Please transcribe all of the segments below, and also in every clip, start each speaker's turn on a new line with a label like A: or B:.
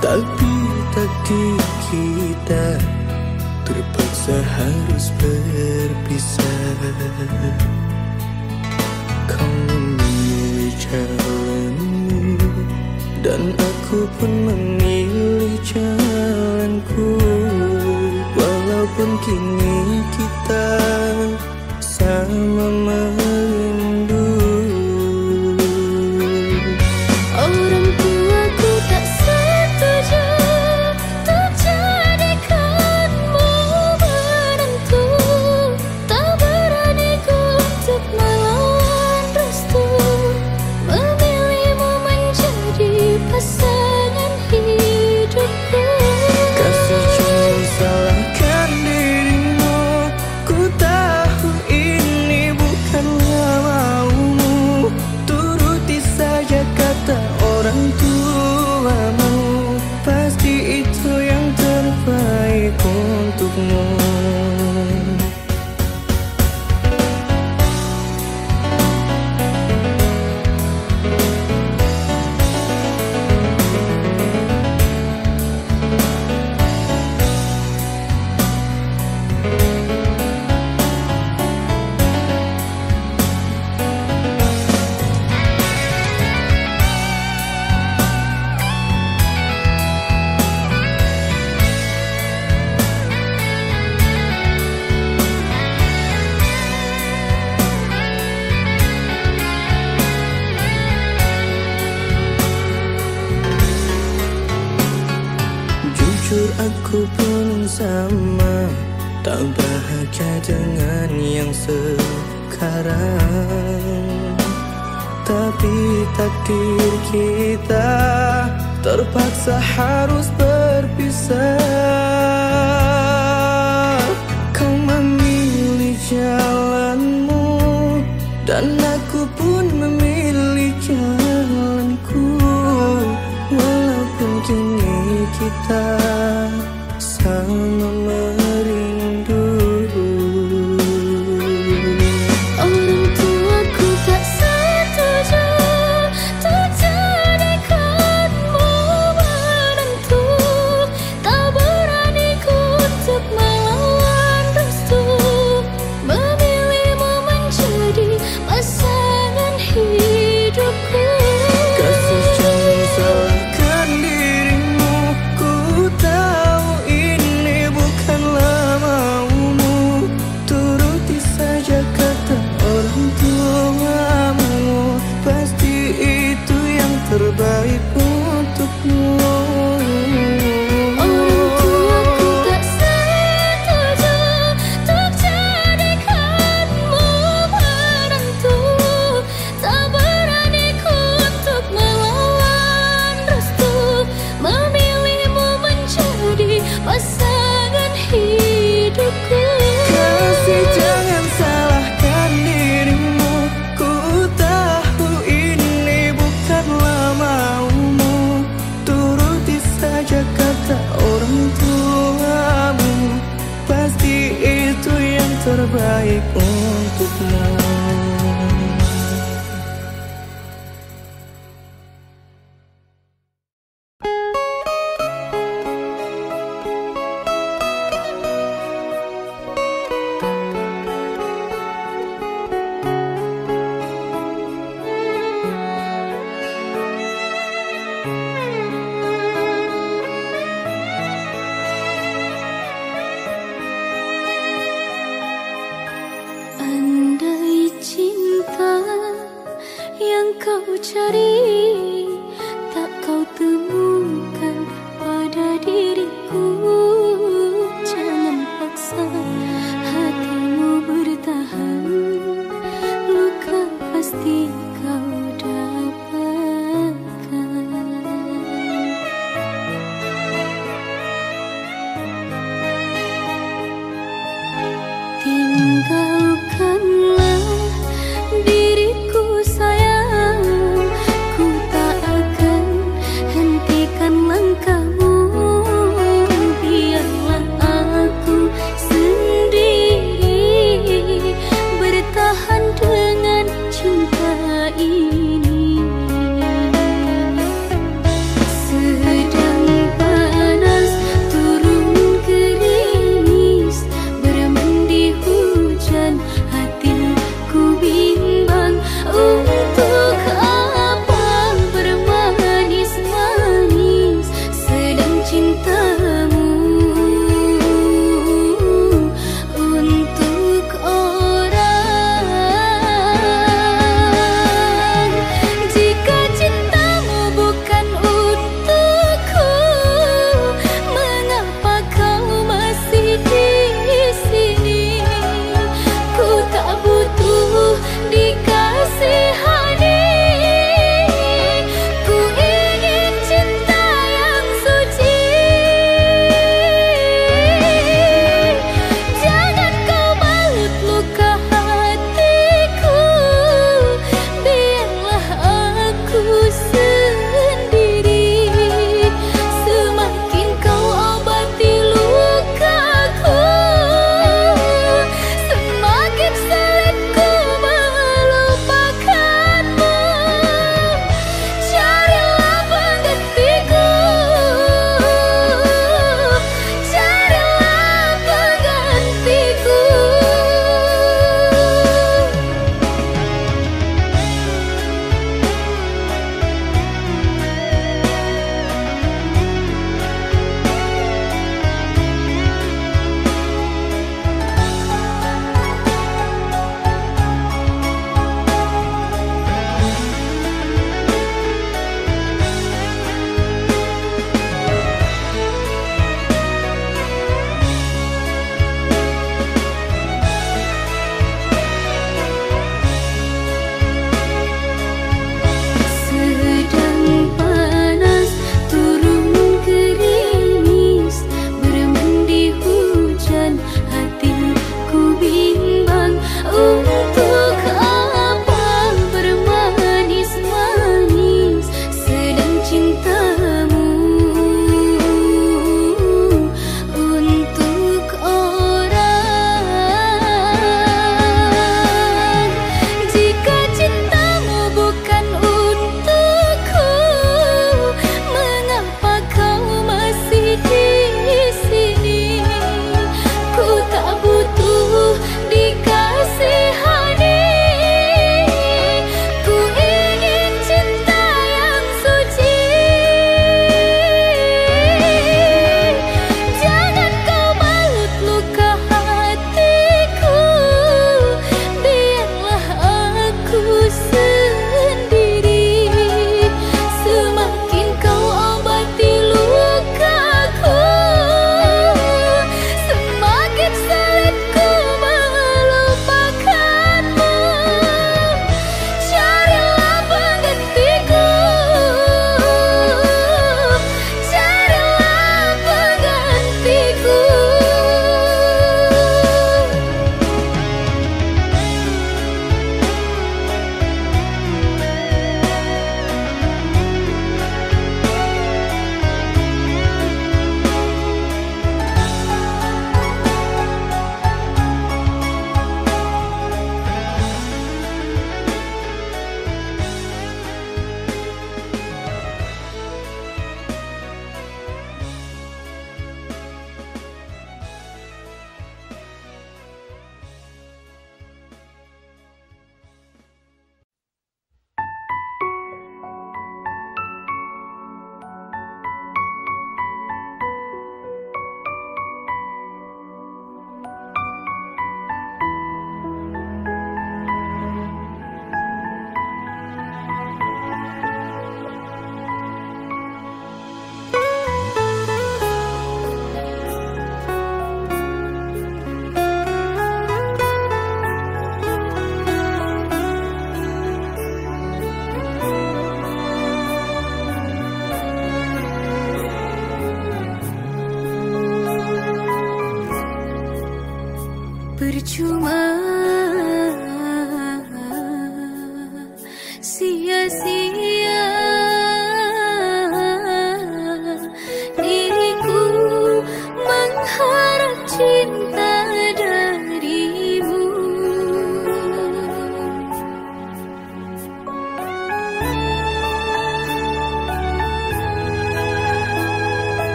A: Tapi takdir kita terpaksa harus berpisah. Kau memilih jalanmu dan aku pun memilih jalanku. Walaupun kini kita sama-sama Tapi takdir kita. Terpaksa harus berpisah. Kau memilih jalanmu Dan aku pun memilih jalanku. Walaupun kini kita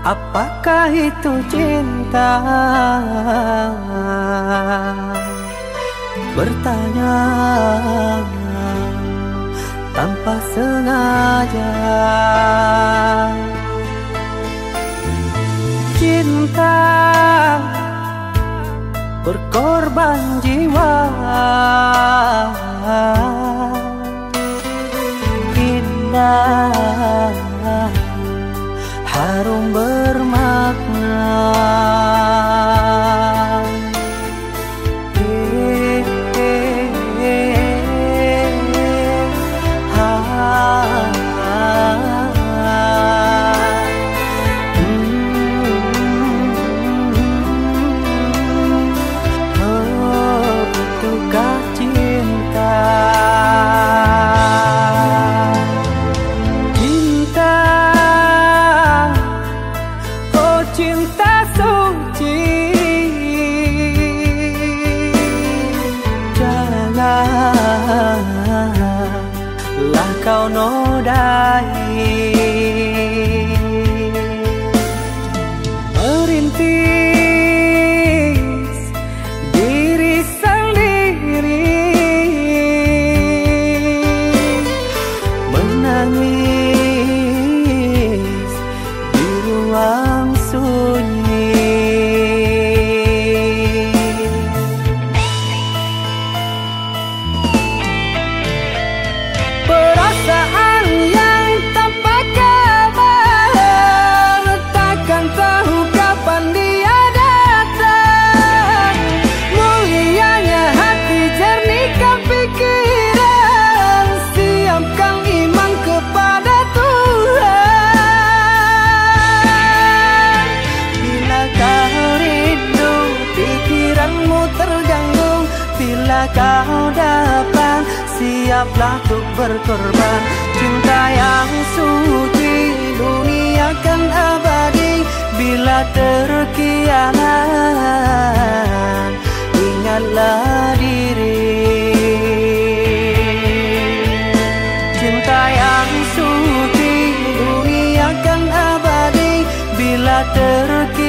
B: Apakah itu cinta? Bertanya tanpa sengaja. Cinta berkorban jiwa. Indah harum bermakna. terkini